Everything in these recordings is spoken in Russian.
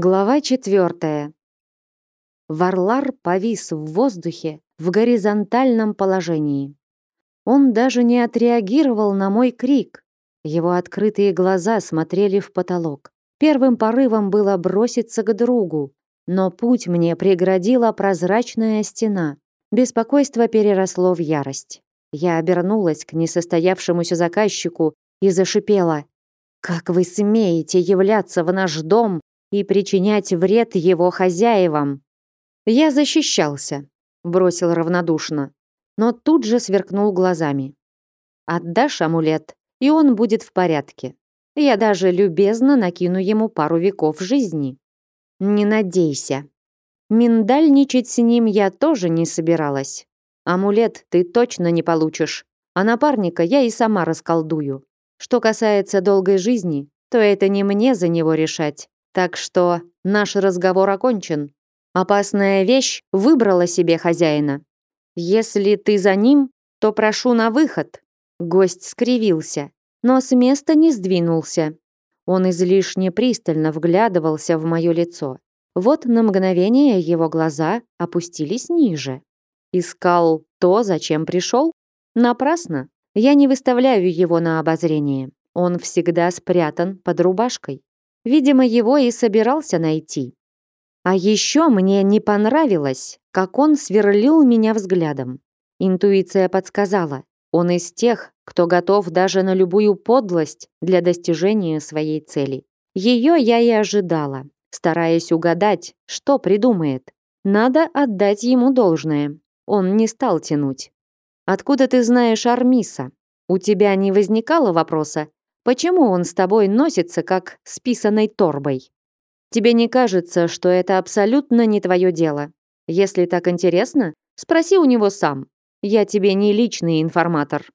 Глава четвертая. Варлар повис в воздухе в горизонтальном положении. Он даже не отреагировал на мой крик. Его открытые глаза смотрели в потолок. Первым порывом было броситься к другу, но путь мне преградила прозрачная стена. Беспокойство переросло в ярость. Я обернулась к несостоявшемуся заказчику и зашипела. «Как вы смеете являться в наш дом и причинять вред его хозяевам. Я защищался, бросил равнодушно, но тут же сверкнул глазами. Отдашь амулет, и он будет в порядке. Я даже любезно накину ему пару веков жизни. Не надейся. Миндальничать с ним я тоже не собиралась. Амулет ты точно не получишь, а напарника я и сама расколдую. Что касается долгой жизни, то это не мне за него решать. Так что наш разговор окончен. Опасная вещь выбрала себе хозяина. Если ты за ним, то прошу на выход. Гость скривился, но с места не сдвинулся. Он излишне пристально вглядывался в мое лицо. Вот на мгновение его глаза опустились ниже. Искал то, зачем пришел? Напрасно. Я не выставляю его на обозрение. Он всегда спрятан под рубашкой. Видимо, его и собирался найти. А еще мне не понравилось, как он сверлил меня взглядом. Интуиция подсказала, он из тех, кто готов даже на любую подлость для достижения своей цели. Ее я и ожидала, стараясь угадать, что придумает. Надо отдать ему должное. Он не стал тянуть. «Откуда ты знаешь Армиса? У тебя не возникало вопроса, Почему он с тобой носится, как с писаной торбой? Тебе не кажется, что это абсолютно не твое дело? Если так интересно, спроси у него сам. Я тебе не личный информатор».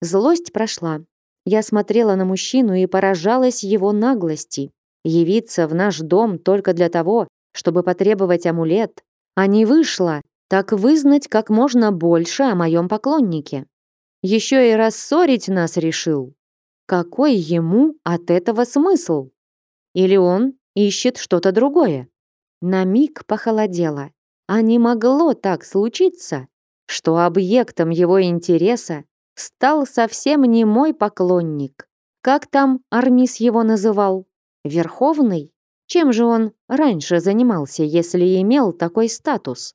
Злость прошла. Я смотрела на мужчину и поражалась его наглости. Явиться в наш дом только для того, чтобы потребовать амулет, а не вышло, так вызнать как можно больше о моем поклоннике. Еще и рассорить нас решил. Какой ему от этого смысл? Или он ищет что-то другое? На миг похолодело. А не могло так случиться, что объектом его интереса стал совсем не мой поклонник. Как там Армис его называл? Верховный? Чем же он раньше занимался, если имел такой статус?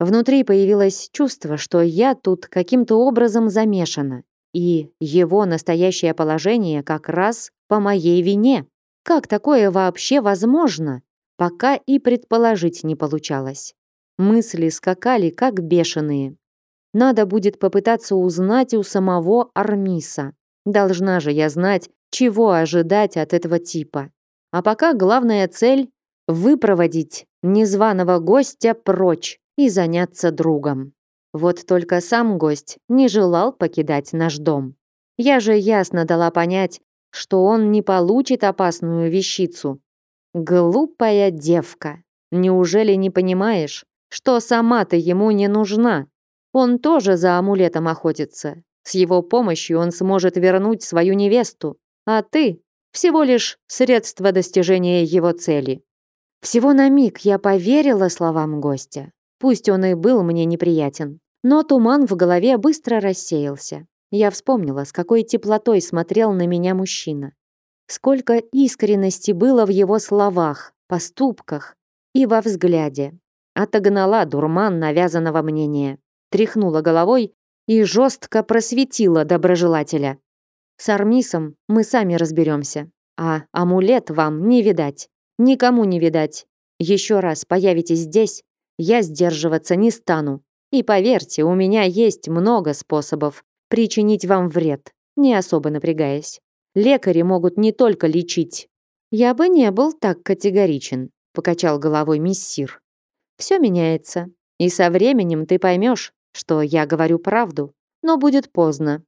Внутри появилось чувство, что я тут каким-то образом замешана. И его настоящее положение как раз по моей вине. Как такое вообще возможно? Пока и предположить не получалось. Мысли скакали как бешеные. Надо будет попытаться узнать у самого Армиса. Должна же я знать, чего ожидать от этого типа. А пока главная цель — выпроводить незваного гостя прочь и заняться другом. Вот только сам гость не желал покидать наш дом. Я же ясно дала понять, что он не получит опасную вещицу. Глупая девка. Неужели не понимаешь, что сама ты ему не нужна? Он тоже за амулетом охотится. С его помощью он сможет вернуть свою невесту, а ты всего лишь средство достижения его цели. Всего на миг я поверила словам гостя. Пусть он и был мне неприятен. Но туман в голове быстро рассеялся. Я вспомнила, с какой теплотой смотрел на меня мужчина. Сколько искренности было в его словах, поступках и во взгляде. Отогнала дурман навязанного мнения. Тряхнула головой и жестко просветила доброжелателя. С Армисом мы сами разберемся. А амулет вам не видать. Никому не видать. Еще раз появитесь здесь, я сдерживаться не стану. И поверьте, у меня есть много способов причинить вам вред, не особо напрягаясь. Лекари могут не только лечить. Я бы не был так категоричен, покачал головой миссир. Все меняется, и со временем ты поймешь, что я говорю правду, но будет поздно.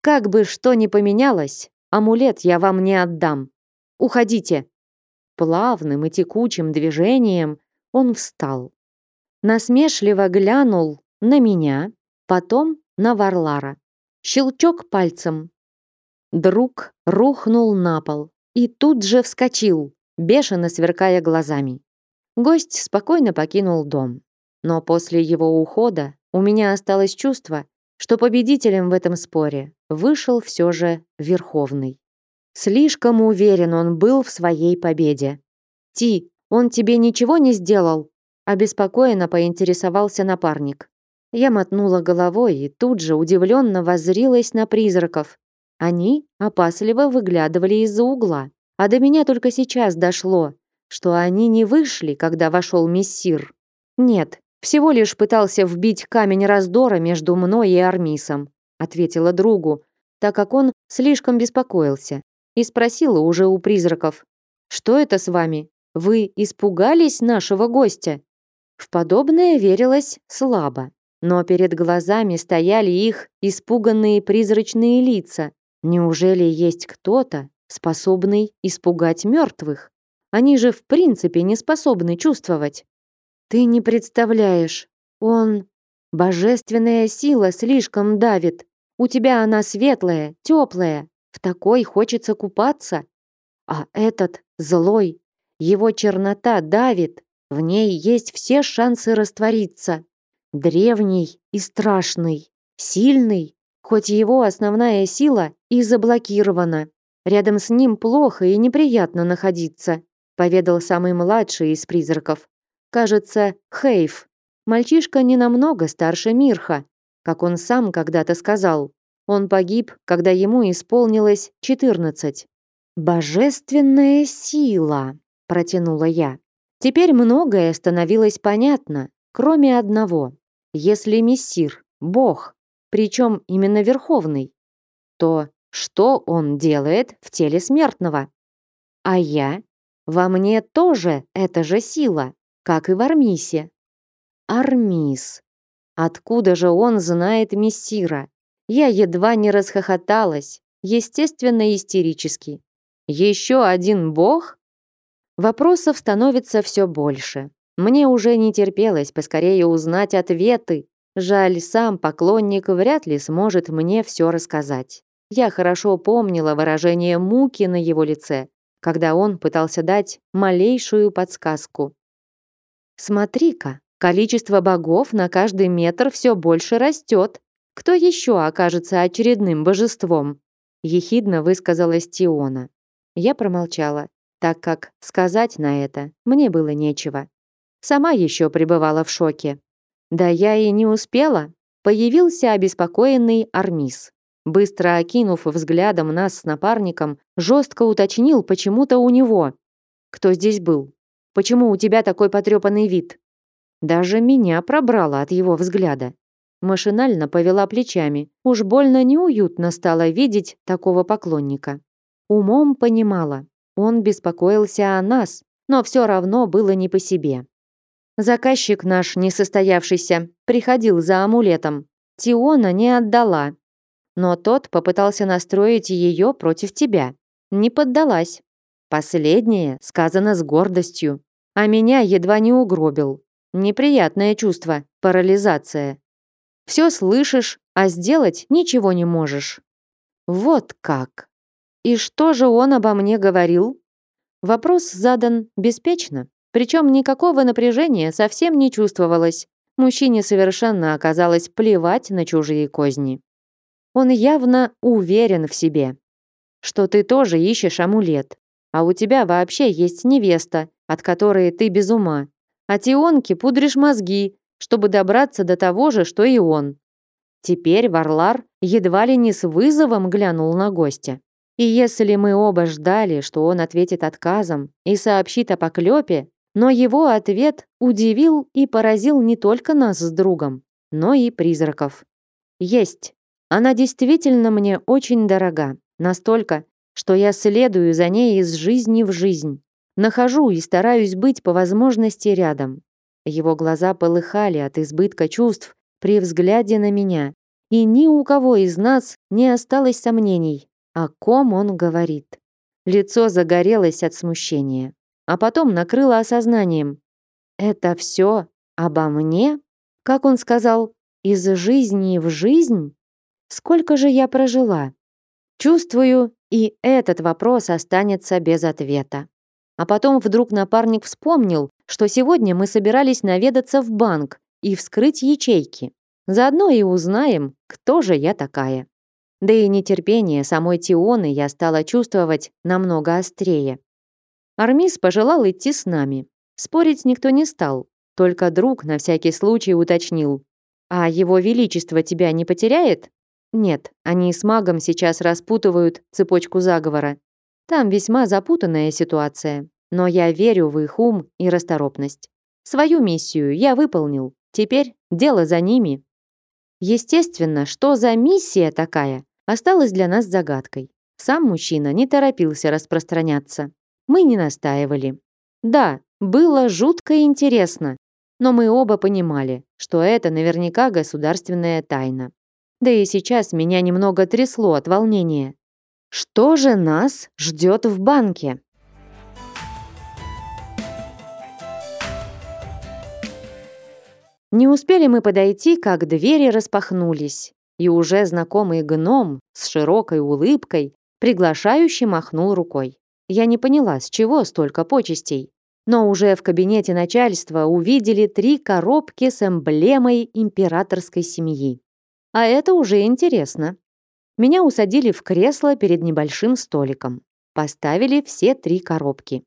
Как бы что ни поменялось, амулет я вам не отдам. Уходите. Плавным и текучим движением он встал. Насмешливо глянул на меня, потом на Варлара. Щелчок пальцем. Друг рухнул на пол и тут же вскочил. бешено сверкая глазами. Гость спокойно покинул дом. Но после его ухода у меня осталось чувство, что победителем в этом споре вышел все же Верховный. Слишком уверен он был в своей победе. «Ти, он тебе ничего не сделал?» Обеспокоенно поинтересовался напарник. Я мотнула головой и тут же удивленно воззрилась на призраков. Они опасливо выглядывали из-за угла. А до меня только сейчас дошло, что они не вышли, когда вошел мессир. Нет, всего лишь пытался вбить камень раздора между мной и Армисом, ответила другу, так как он слишком беспокоился, и спросила уже у призраков: "Что это с вами? Вы испугались нашего гостя?" В подобное верилось слабо, но перед глазами стояли их испуганные призрачные лица. Неужели есть кто-то, способный испугать мертвых? Они же в принципе не способны чувствовать. Ты не представляешь, он... Божественная сила слишком давит. У тебя она светлая, теплая. В такой хочется купаться. А этот злой. Его чернота давит. В ней есть все шансы раствориться. Древний и страшный. Сильный, хоть его основная сила и заблокирована. Рядом с ним плохо и неприятно находиться поведал самый младший из призраков. Кажется, Хейв. Мальчишка не намного старше Мирха, как он сам когда-то сказал. Он погиб, когда ему исполнилось 14. Божественная сила, протянула я. Теперь многое становилось понятно, кроме одного. Если мессир бог, причем именно верховный, то что он делает в теле смертного? А я во мне тоже эта же сила, как и в Армисе. Армис. Откуда же он знает мессира? Я едва не расхохоталась, естественно, истерически. Еще один бог? Вопросов становится все больше. Мне уже не терпелось поскорее узнать ответы. Жаль, сам поклонник вряд ли сможет мне все рассказать. Я хорошо помнила выражение муки на его лице, когда он пытался дать малейшую подсказку. «Смотри-ка, количество богов на каждый метр все больше растет. Кто еще окажется очередным божеством?» ехидно высказалась Тиона. Я промолчала, так как сказать на это мне было нечего. Сама еще пребывала в шоке. Да я и не успела. Появился обеспокоенный Армис. Быстро окинув взглядом нас с напарником, жестко уточнил почему-то у него. «Кто здесь был? Почему у тебя такой потрепанный вид?» Даже меня пробрало от его взгляда. Машинально повела плечами. Уж больно неуютно стало видеть такого поклонника. Умом понимала. Он беспокоился о нас, но все равно было не по себе. Заказчик наш несостоявшийся приходил за амулетом. Тиона не отдала, но тот попытался настроить ее против тебя. Не поддалась. Последнее сказано с гордостью, а меня едва не угробил. Неприятное чувство, парализация. Все слышишь, а сделать ничего не можешь. Вот как. И что же он обо мне говорил? Вопрос задан беспечно, причем никакого напряжения совсем не чувствовалось. Мужчине совершенно оказалось плевать на чужие козни. Он явно уверен в себе, что ты тоже ищешь амулет, а у тебя вообще есть невеста, от которой ты без ума, а Тионке пудришь мозги, чтобы добраться до того же, что и он. Теперь Варлар едва ли не с вызовом глянул на гостя. И если мы оба ждали, что он ответит отказом и сообщит о поклепе, но его ответ удивил и поразил не только нас с другом, но и призраков. Есть. Она действительно мне очень дорога, настолько, что я следую за ней из жизни в жизнь. Нахожу и стараюсь быть по возможности рядом. Его глаза полыхали от избытка чувств при взгляде на меня, и ни у кого из нас не осталось сомнений, о ком он говорит. Лицо загорелось от смущения, а потом накрыло осознанием. Это все обо мне? Как он сказал, из жизни в жизнь? Сколько же я прожила? Чувствую, и этот вопрос останется без ответа. А потом вдруг напарник вспомнил, что сегодня мы собирались наведаться в банк и вскрыть ячейки. Заодно и узнаем, кто же я такая. Да и нетерпение самой Тионы я стала чувствовать намного острее. Армис пожелал идти с нами. Спорить никто не стал, только друг на всякий случай уточнил. «А его величество тебя не потеряет?» «Нет, они с магом сейчас распутывают цепочку заговора. Там весьма запутанная ситуация, но я верю в их ум и расторопность. Свою миссию я выполнил, теперь дело за ними». Естественно, что за миссия такая, осталось для нас загадкой. Сам мужчина не торопился распространяться. Мы не настаивали. Да, было жутко интересно, но мы оба понимали, что это наверняка государственная тайна. Да и сейчас меня немного трясло от волнения. Что же нас ждет в банке? Не успели мы подойти, как двери распахнулись, и уже знакомый гном с широкой улыбкой приглашающе махнул рукой. Я не поняла, с чего столько почестей, но уже в кабинете начальства увидели три коробки с эмблемой императорской семьи. А это уже интересно. Меня усадили в кресло перед небольшим столиком. Поставили все три коробки.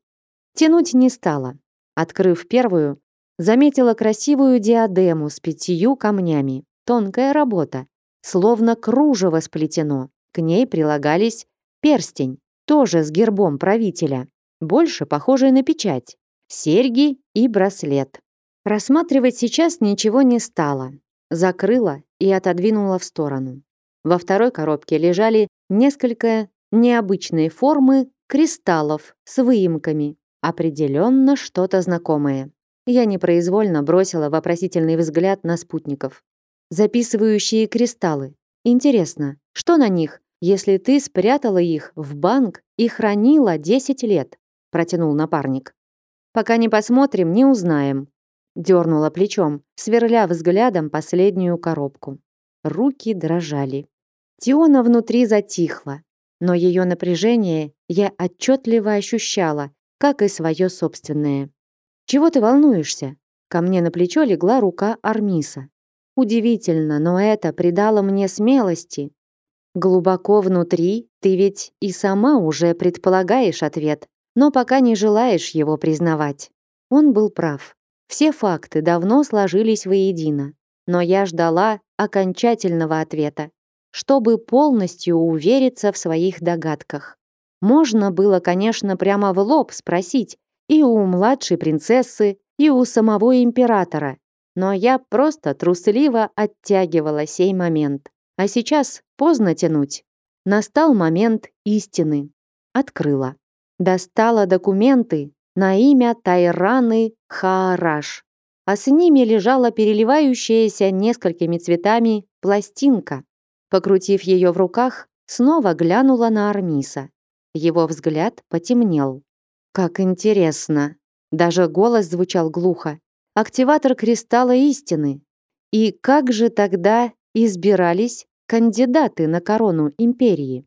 Тянуть не стала. Открыв первую, заметила красивую диадему с пятью камнями. Тонкая работа словно кружево сплетено. К ней прилагались перстень, тоже с гербом правителя, больше похожий на печать, серьги и браслет. Рассматривать сейчас ничего не стало. Закрыла и отодвинула в сторону. Во второй коробке лежали несколько необычной формы кристаллов с выемками. Определенно что-то знакомое. Я непроизвольно бросила вопросительный взгляд на спутников записывающие кристаллы. Интересно, что на них, если ты спрятала их в банк и хранила 10 лет?» протянул напарник. «Пока не посмотрим, не узнаем», дернула плечом, сверля взглядом последнюю коробку. Руки дрожали. Тиона внутри затихла, но ее напряжение я отчетливо ощущала, как и свое собственное. «Чего ты волнуешься?» Ко мне на плечо легла рука Армиса. Удивительно, но это придало мне смелости. Глубоко внутри ты ведь и сама уже предполагаешь ответ, но пока не желаешь его признавать. Он был прав. Все факты давно сложились воедино, но я ждала окончательного ответа, чтобы полностью увериться в своих догадках. Можно было, конечно, прямо в лоб спросить и у младшей принцессы, и у самого императора, но я просто трусливо оттягивала сей момент. А сейчас поздно тянуть. Настал момент истины. Открыла. Достала документы на имя Тайраны Хаараш. А с ними лежала переливающаяся несколькими цветами пластинка. Покрутив ее в руках, снова глянула на Армиса. Его взгляд потемнел. «Как интересно!» Даже голос звучал глухо активатор кристалла истины. И как же тогда избирались кандидаты на корону империи?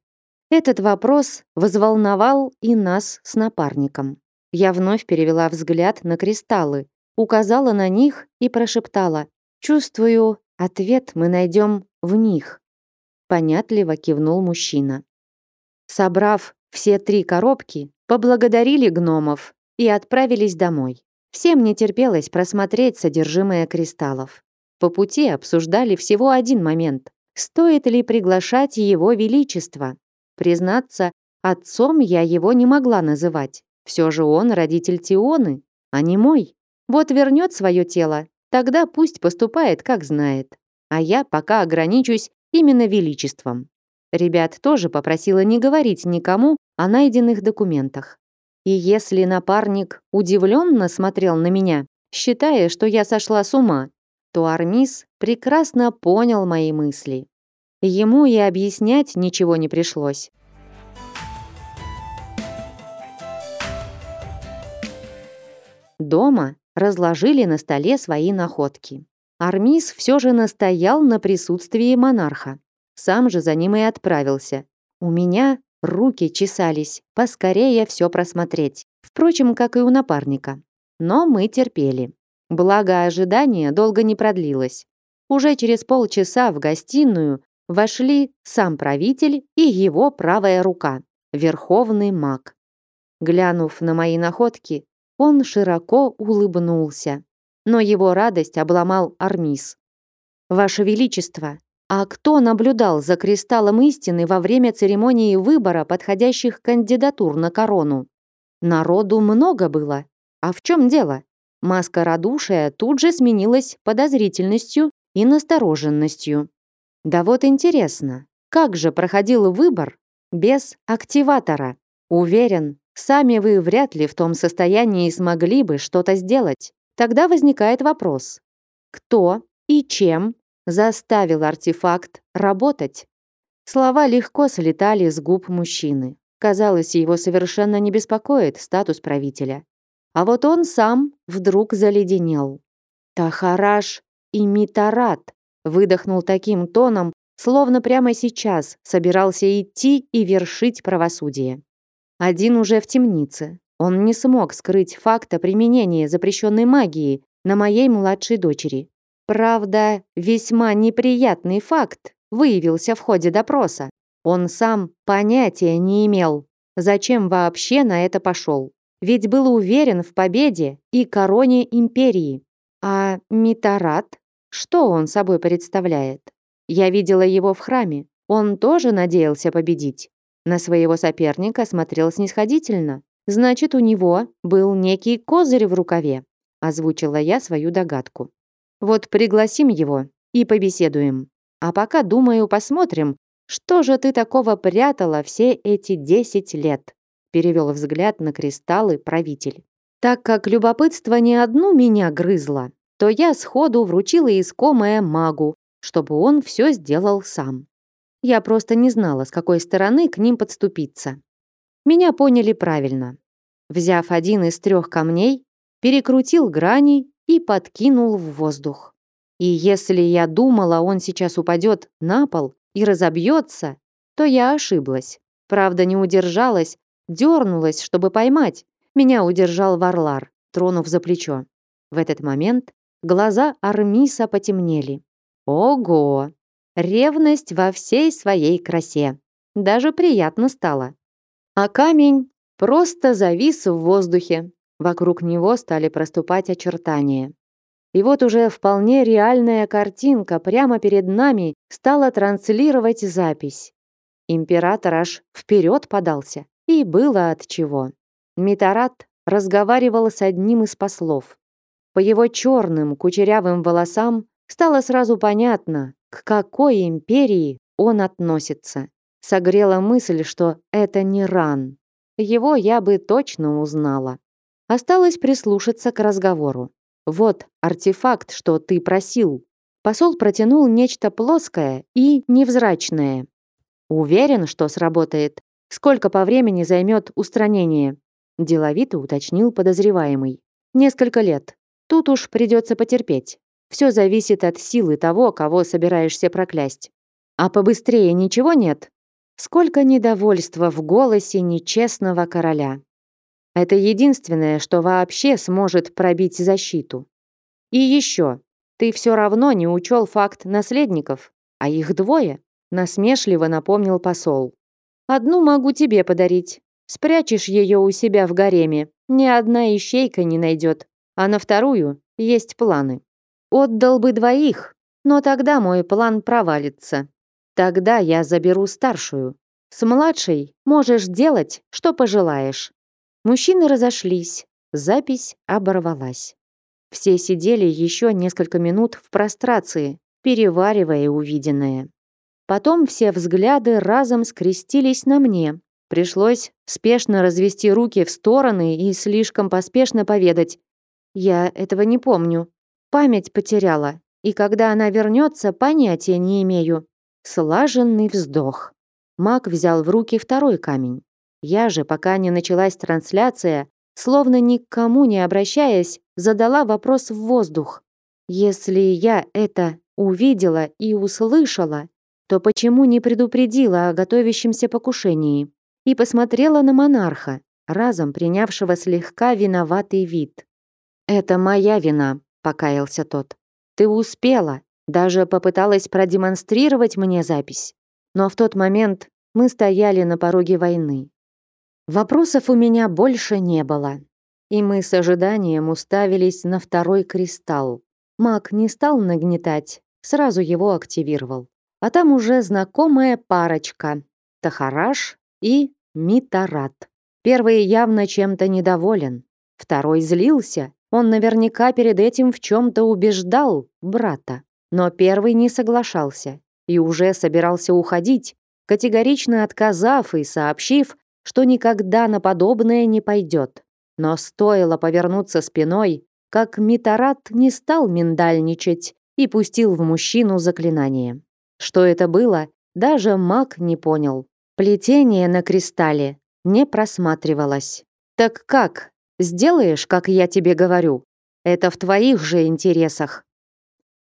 Этот вопрос возволновал и нас с напарником. Я вновь перевела взгляд на кристаллы, указала на них и прошептала «Чувствую, ответ мы найдем в них». Понятливо кивнул мужчина. Собрав все три коробки, поблагодарили гномов и отправились домой. Всем не терпелось просмотреть содержимое кристаллов. По пути обсуждали всего один момент. Стоит ли приглашать его величество? Признаться, отцом я его не могла называть. Все же он родитель Тионы, а не мой. Вот вернет свое тело, тогда пусть поступает, как знает. А я пока ограничусь именно величеством. Ребят тоже попросила не говорить никому о найденных документах. И если напарник удивленно смотрел на меня, считая, что я сошла с ума, то Армис прекрасно понял мои мысли. Ему и объяснять ничего не пришлось. Дома разложили на столе свои находки. Армис все же настоял на присутствии монарха. Сам же за ним и отправился. У меня Руки чесались, поскорее все просмотреть. Впрочем, как и у напарника. Но мы терпели. Благо, ожидание долго не продлилось. Уже через полчаса в гостиную вошли сам правитель и его правая рука, верховный маг. Глянув на мои находки, он широко улыбнулся. Но его радость обломал Армис. «Ваше Величество, а кто наблюдал за кристаллом истины во время церемонии выбора подходящих кандидатур на корону? Народу много было. А в чем дело? Маска радушия тут же сменилась подозрительностью и настороженностью. Да вот интересно, как же проходил выбор без активатора? Уверен, сами вы вряд ли в том состоянии смогли бы что-то сделать. Тогда возникает вопрос. Кто и чем заставил артефакт работать? Слова легко слетали с губ мужчины. Казалось, его совершенно не беспокоит статус правителя. А вот он сам вдруг заледенел. Тахараш и Митарат выдохнул таким тоном, словно прямо сейчас собирался идти и вершить правосудие. Один уже в темнице. Он не смог скрыть факта применения запрещенной магии на моей младшей дочери. Правда, весьма неприятный факт выявился в ходе допроса. Он сам понятия не имел, зачем вообще на это пошел. Ведь был уверен в победе и короне империи. А Митарат? Что он собой представляет? Я видела его в храме. Он тоже надеялся победить. На своего соперника смотрел снисходительно. Значит, у него был некий козырь в рукаве. Озвучила я свою догадку. Вот пригласим его и побеседуем. А пока, думаю, посмотрим, что же ты такого прятала все эти десять лет перевел взгляд на кристаллы правитель. Так как любопытство не одну меня грызло, то я сходу вручила искомое магу, чтобы он все сделал сам. Я просто не знала, с какой стороны к ним подступиться. Меня поняли правильно. Взяв один из трех камней, перекрутил грани и подкинул в воздух. И если я думала, он сейчас упадет на пол и разобьется, то я ошиблась. Правда, не удержалась Дернулась, чтобы поймать. Меня удержал Варлар, тронув за плечо. В этот момент глаза Армиса потемнели. Ого! Ревность во всей своей красе. Даже приятно стало. А камень просто завис в воздухе. Вокруг него стали проступать очертания. И вот уже вполне реальная картинка прямо перед нами стала транслировать запись. Император аж вперед подался. И было от чего. Митарат разговаривал с одним из послов. По его черным кучерявым волосам стало сразу понятно, к какой империи он относится. Согрела мысль, что это не ран. Его я бы точно узнала. Осталось прислушаться к разговору. Вот артефакт, что ты просил. Посол протянул нечто плоское и невзрачное. Уверен, что сработает. Сколько по времени займет устранение? Деловито уточнил подозреваемый. Несколько лет. Тут уж придется потерпеть. Все зависит от силы того, кого собираешься проклясть. А побыстрее ничего нет? Сколько недовольства в голосе нечестного короля. Это единственное, что вообще сможет пробить защиту. И еще, ты все равно не учел факт наследников, а их двое, насмешливо напомнил посол. Одну могу тебе подарить. Спрячешь ее у себя в гареме, ни одна ищейка не найдет. А на вторую есть планы. Отдал бы двоих, но тогда мой план провалится. Тогда я заберу старшую. С младшей можешь делать, что пожелаешь. Мужчины разошлись. Запись оборвалась. Все сидели еще несколько минут в прострации, переваривая увиденное. Потом все взгляды разом скрестились на мне. Пришлось спешно развести руки в стороны и слишком поспешно поведать. Я этого не помню. Память потеряла, и когда она вернется, понятия не имею. Слаженный вздох. Маг взял в руки второй камень. Я же, пока не началась трансляция, словно ни к кому не обращаясь, задала вопрос в воздух. Если я это увидела и услышала, то почему не предупредила о готовящемся покушении? И посмотрела на монарха. разом принявшего слегка виноватый вид. «Это моя вина», — покаялся тот. «Ты успела, даже попыталась продемонстрировать мне запись. Но в тот момент мы стояли на пороге войны. Вопросов у меня больше не было. И мы с ожиданием уставились на второй кристалл. Маг не стал нагнетать, сразу его активировал. А там уже знакомая парочка — Тахараш и Митарат. Первый явно чем-то недоволен. Второй злился. Он наверняка перед этим в чем-то убеждал брата. Но первый не соглашался и уже собирался уходить, категорично отказав и сообщив, что никогда на подобное не пойдет. Но стоило повернуться спиной, как Митарат не стал миндальничать и пустил в мужчину заклинание. Что это было, даже маг не понял. Плетение на кристалле не просматривалось. «Так как? Сделаешь, как я тебе говорю? Это в твоих же интересах».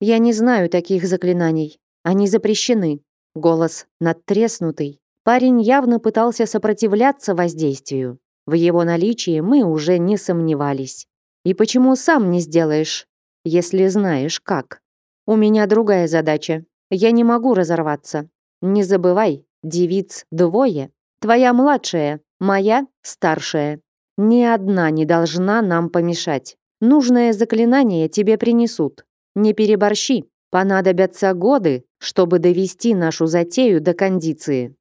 «Я не знаю таких заклинаний. Они запрещены». Голос надтреснутый. Парень явно пытался сопротивляться воздействию. В его наличии мы уже не сомневались. И почему сам не сделаешь, если знаешь как? У меня другая задача. Я не могу разорваться. Не забывай, девиц двое. Твоя младшая, моя старшая. Ни одна не должна нам помешать. Нужное заклинание тебе принесут. Не переборщи. Понадобятся годы, чтобы довести нашу затею до кондиции.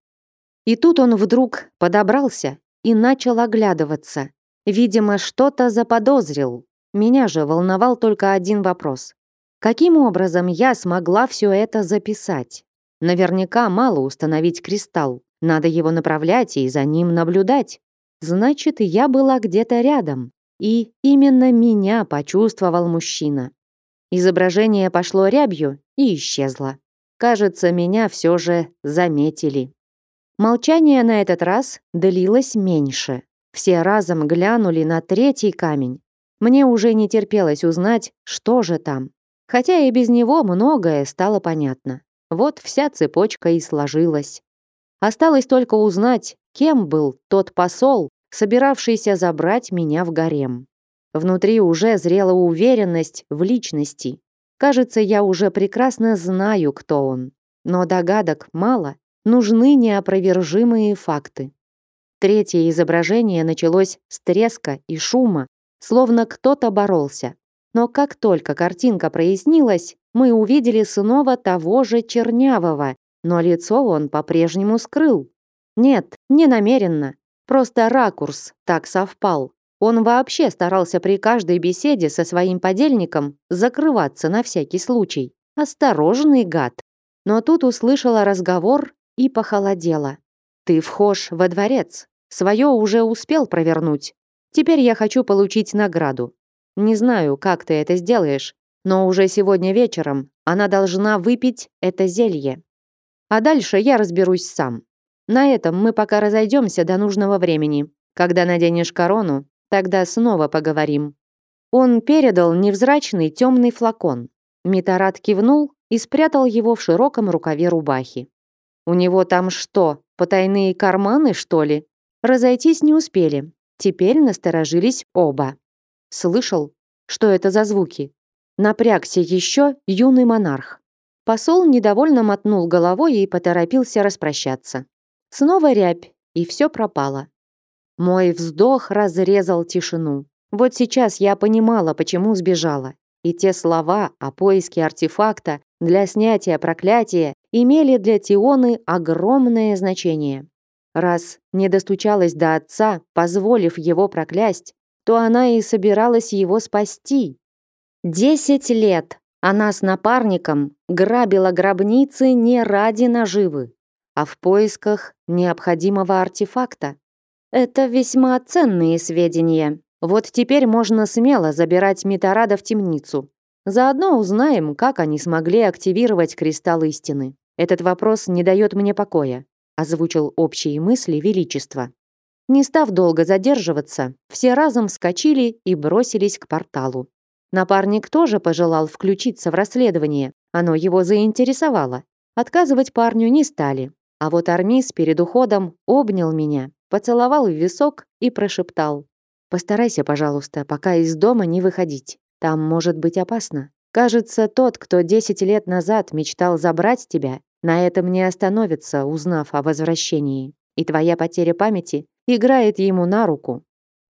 И тут он вдруг подобрался и начал оглядываться. Видимо, что-то заподозрил. Меня же волновал только один вопрос. Каким образом я смогла все это записать? Наверняка мало установить кристалл. Надо его направлять и за ним наблюдать. Значит, я была где-то рядом. И именно меня почувствовал мужчина. Изображение пошло рябью и исчезло. Кажется, меня все же заметили. Молчание на этот раз длилось меньше. Все разом глянули на третий камень. Мне уже не терпелось узнать, что же там. Хотя и без него многое стало понятно. Вот вся цепочка и сложилась. Осталось только узнать, кем был тот посол, собиравшийся забрать меня в гарем. Внутри уже зрела уверенность в личности. Кажется, я уже прекрасно знаю, кто он. Но догадок мало, нужны неопровержимые факты. Третье изображение началось с треска и шума, словно кто-то боролся. Но как только картинка прояснилась, мы увидели снова того же Чернявого, но лицо он по-прежнему скрыл. Нет, не намеренно. Просто ракурс так совпал. Он вообще старался при каждой беседе со своим подельником закрываться на всякий случай. Осторожный гад. Но тут услышала разговор и похолодела. «Ты вхож во дворец. Своё уже успел провернуть. Теперь я хочу получить награду. Не знаю, как ты это сделаешь, но уже сегодня вечером она должна выпить это зелье. А дальше я разберусь сам. На этом мы пока разойдемся до нужного времени. Когда наденешь корону, тогда снова поговорим». Он передал невзрачный темный флакон. Митарат кивнул и спрятал его в широком рукаве рубахи. У него там что, потайные карманы, что ли? Разойтись не успели. Теперь насторожились оба. Слышал, что это за звуки? Напрягся еще юный монарх. Посол недовольно мотнул головой и поторопился распрощаться. Снова рябь, и все пропало. Мой вздох разрезал тишину. Вот сейчас я понимала, почему сбежала. И те слова о поиске артефакта для снятия проклятия имели для Тионы огромное значение. Раз не достучалась до отца, позволив его проклясть, то она и собиралась его спасти. Десять лет она с напарником грабила гробницы не ради наживы, а в поисках необходимого артефакта. Это весьма ценные сведения. Вот теперь можно смело забирать Митарада в темницу. Заодно узнаем, как они смогли активировать кристалл истины. Этот вопрос не дает мне покоя, озвучил общие мысли величества. Не став долго задерживаться, все разом вскочили и бросились к порталу. Напарник тоже пожелал включиться в расследование, оно его заинтересовало. Отказывать парню не стали, а вот Армис перед уходом обнял меня поцеловал в висок и прошептал. «Постарайся, пожалуйста, пока из дома не выходить. Там может быть опасно. Кажется, тот, кто 10 лет назад мечтал забрать тебя, на этом не остановится, узнав о возвращении. И твоя потеря памяти играет ему на руку.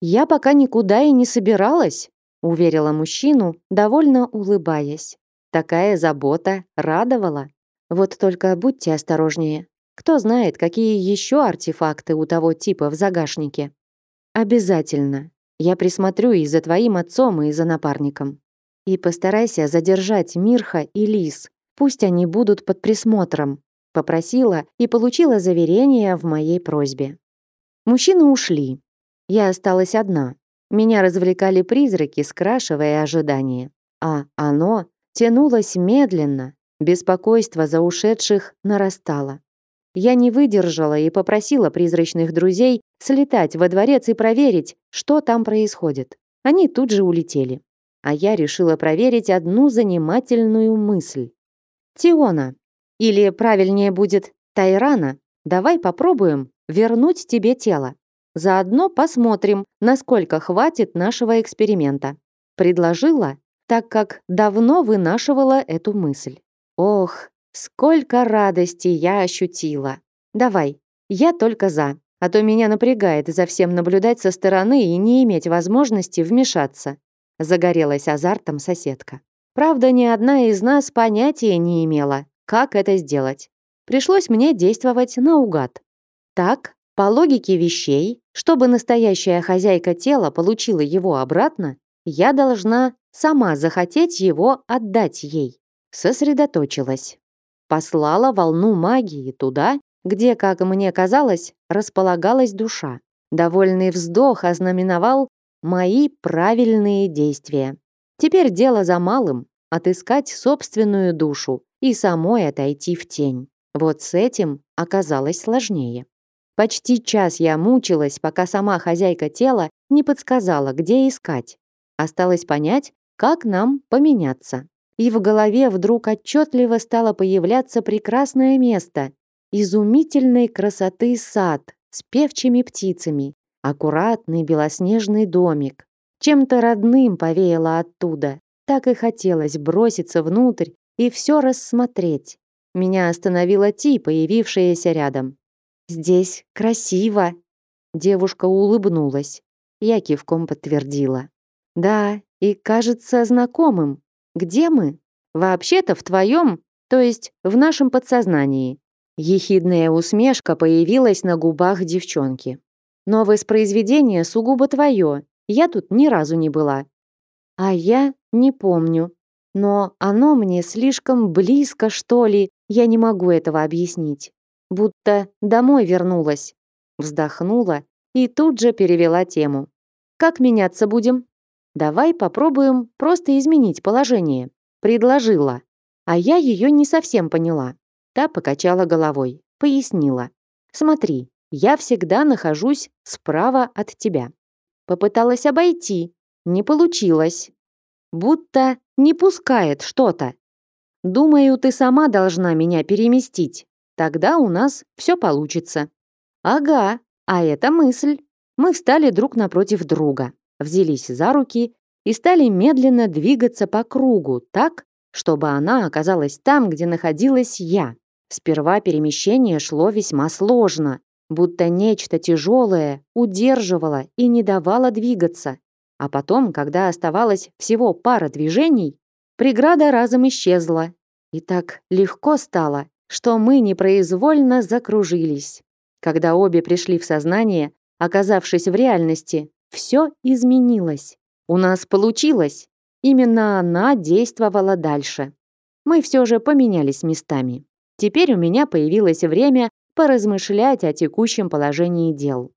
Я пока никуда и не собиралась, уверила мужчину, довольно улыбаясь. Такая забота радовала. Вот только будьте осторожнее. Кто знает, какие еще артефакты у того типа в загашнике. Обязательно. Я присмотрю и за твоим отцом, и за напарником. И постарайся задержать Мирха и Лис. Пусть они будут под присмотром. Попросила и получила заверение в моей просьбе. Мужчины ушли. Я осталась одна. Меня развлекали призраки, скрашивая ожидание. А оно тянулось медленно, беспокойство за ушедших нарастало. Я не выдержала и попросила призрачных друзей слетать во дворец и проверить, что там происходит. Они тут же улетели. А я решила проверить одну занимательную мысль. Тиона, или правильнее будет Тайрана, давай попробуем вернуть тебе тело. Заодно посмотрим, насколько хватит нашего эксперимента. Предложила, так как давно вынашивала эту мысль. Ох, сколько радости я ощутила. Давай, я только за. А то меня напрягает за всем наблюдать со стороны и не иметь возможности вмешаться. Загорелась азартом соседка. Правда, ни одна из нас понятия не имела, как это сделать. Пришлось мне действовать наугад. Так, по логике вещей, чтобы настоящая хозяйка тела получила его обратно, я должна сама захотеть его отдать ей. Сосредоточилась. Послала волну магии туда, где, как мне казалось, располагалась душа. Довольный вздох ознаменовал мои правильные действия. Теперь дело за малым — отыскать собственную душу и самой отойти в тень. Вот с этим оказалось сложнее. Почти час я мучилась, пока сама хозяйка тела не подсказала, где искать. Осталось понять, как нам поменяться. И в голове вдруг отчетливо стало появляться прекрасное место. Изумительной красоты сад с певчими птицами, аккуратный белоснежный домик. Чем-то родным повеяло оттуда. Так и хотелось броситься внутрь и все рассмотреть. Меня остановила Ти, появившаяся рядом. «Здесь красиво!» Девушка улыбнулась. Я кивком подтвердила. «Да, и кажется знакомым. Где мы? Вообще-то в твоем, то есть в нашем подсознании». Ехидная усмешка появилась на губах девчонки. «Но воспроизведение сугубо твое. Я тут ни разу не была». «А я не помню. Но оно мне слишком близко, что ли. Я не могу этого объяснить будто домой вернулась. Вздохнула и тут же перевела тему. Как меняться будем? Давай попробуем просто изменить положение, предложила. А я ее не совсем поняла. Та покачала головой, пояснила. Смотри, я всегда нахожусь справа от тебя. Попыталась обойти, не получилось. Будто не пускает что-то. Думаю, ты сама должна меня переместить. Тогда у нас все получится. Ага, а это мысль. Мы встали друг напротив друга, взялись за руки и стали медленно двигаться по кругу так, чтобы она оказалась там, где находилась я. Сперва перемещение шло весьма сложно, будто нечто тяжелое удерживало и не давало двигаться. А потом, когда оставалось всего пара движений, преграда разом исчезла. И так легко стало, что мы непроизвольно закружились. Когда обе пришли в сознание, оказавшись в реальности, все изменилось. У нас получилось. Именно она действовала дальше. Мы все же поменялись местами. Теперь у меня появилось время поразмышлять о текущем положении дел.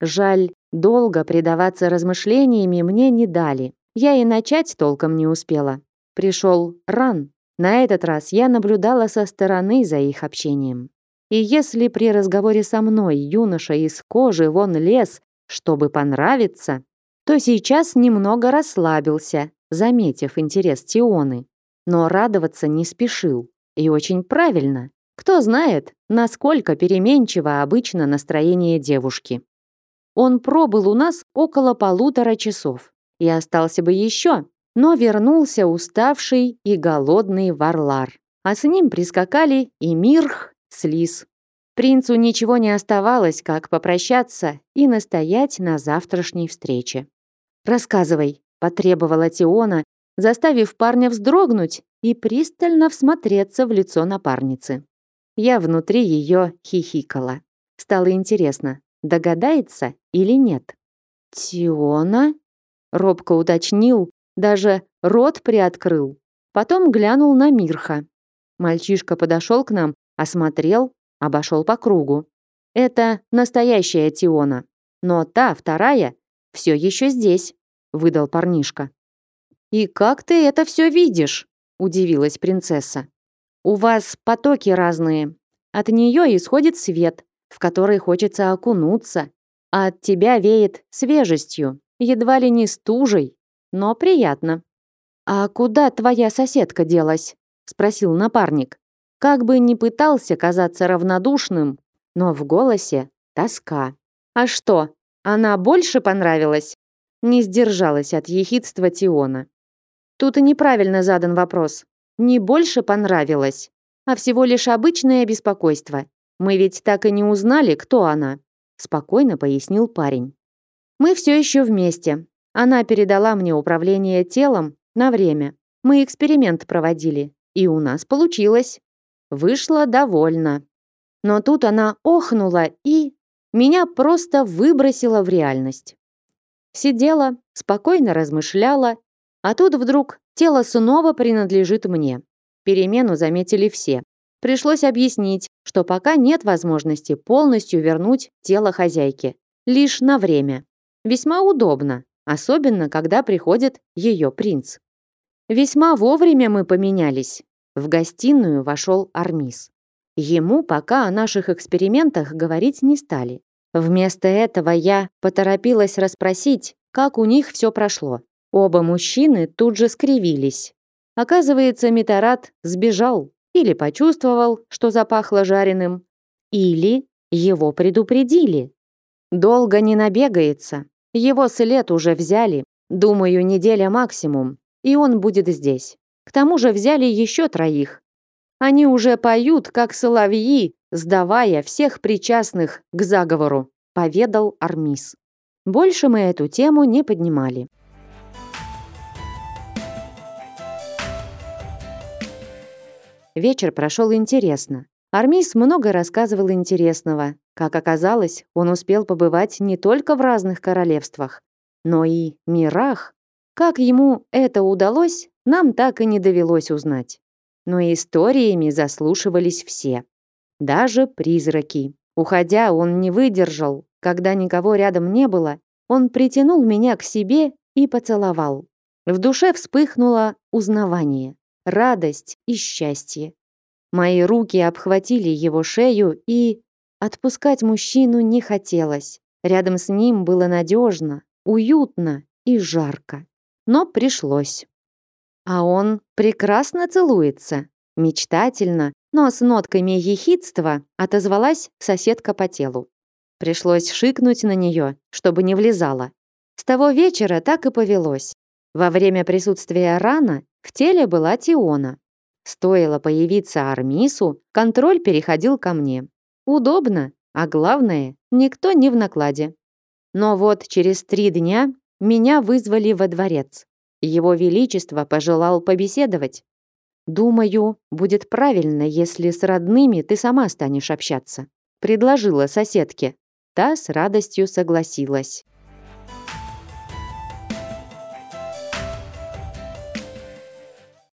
Жаль, долго предаваться размышлениями мне не дали. Я и начать толком не успела. Пришел ран, на этот раз я наблюдала со стороны за их общением. И если при разговоре со мной юноша из кожи вон лез, чтобы понравиться, то сейчас немного расслабился, заметив интерес Тионы. Но радоваться не спешил. И очень правильно. Кто знает, насколько переменчиво обычно настроение девушки. он пробыл у нас около полутора часов. И остался бы еще, но вернулся уставший и голодный Варлар. А с ним прискакали и Мирх с Лис. Принцу ничего не оставалось, как попрощаться и настоять на завтрашней встрече. «Рассказывай», — потребовала Тиона, заставив парня вздрогнуть и пристально всмотреться в лицо напарницы. Я внутри ее хихикала. Стало интересно, догадается или нет. «Тиона?» — робко уточнил, даже рот приоткрыл. Потом глянул на Мирха. Мальчишка подошел к нам, осмотрел, обошел по кругу. Это настоящая Тиона. Но та, вторая, все еще здесь, выдал парнишка. «И как ты это все видишь?» – удивилась принцесса. «У вас потоки разные. От нее исходит свет, в который хочется окунуться, а от тебя веет свежестью, едва ли не стужей, но приятно». «А куда твоя соседка делась?» – спросил напарник. Как бы ни пытался казаться равнодушным, но в голосе тоска. «А что, она больше понравилась?» Не сдержалась от ехидства Тиона. Тут и неправильно задан вопрос. Не больше понравилось, а всего лишь обычное беспокойство. Мы ведь так и не узнали, кто она, спокойно пояснил парень. Мы все еще вместе. Она передала мне управление телом на время. Мы эксперимент проводили, и у нас получилось. Вышла довольна. Но тут она охнула и меня просто выбросила в реальность. Сидела, спокойно размышляла а тут вдруг тело снова принадлежит мне. Перемену заметили все. Пришлось объяснить, что пока нет возможности полностью вернуть тело хозяйки. Лишь на время. Весьма удобно, особенно когда приходит ее принц. Весьма вовремя мы поменялись. В гостиную вошел Армис. Ему пока о наших экспериментах говорить не стали. Вместо этого я поторопилась расспросить, как у них все прошло. Оба мужчины тут же скривились. Оказывается, Митарат сбежал или почувствовал, что запахло жареным, или его предупредили. Долго не набегается. Его след уже взяли, думаю, неделя максимум, и он будет здесь. К тому же взяли еще троих. Они уже поют, как соловьи, сдавая всех причастных к заговору, поведал Армис. Больше мы эту тему не поднимали. Вечер прошел интересно. Армис много рассказывал интересного. Как оказалось, он успел побывать не только в разных королевствах, но и мирах. Как ему это удалось, нам так и не довелось узнать. Но историями заслушивались все. Даже призраки. Уходя, он не выдержал. Когда никого рядом не было, он притянул меня к себе и поцеловал. В душе вспыхнуло узнавание радость и счастье. Мои руки обхватили его шею, и отпускать мужчину не хотелось. Рядом с ним было надежно, уютно и жарко. Но пришлось. А он прекрасно целуется, мечтательно, но с нотками ехидства отозвалась соседка по телу. Пришлось шикнуть на нее, чтобы не влезала. С того вечера так и повелось. Во время присутствия Рана в теле была Тиона. Стоило появиться Армису, контроль переходил ко мне. Удобно, а главное, никто не в накладе. Но вот через три дня меня вызвали во дворец. Его Величество пожелал побеседовать. «Думаю, будет правильно, если с родными ты сама станешь общаться», предложила соседке. Та с радостью согласилась.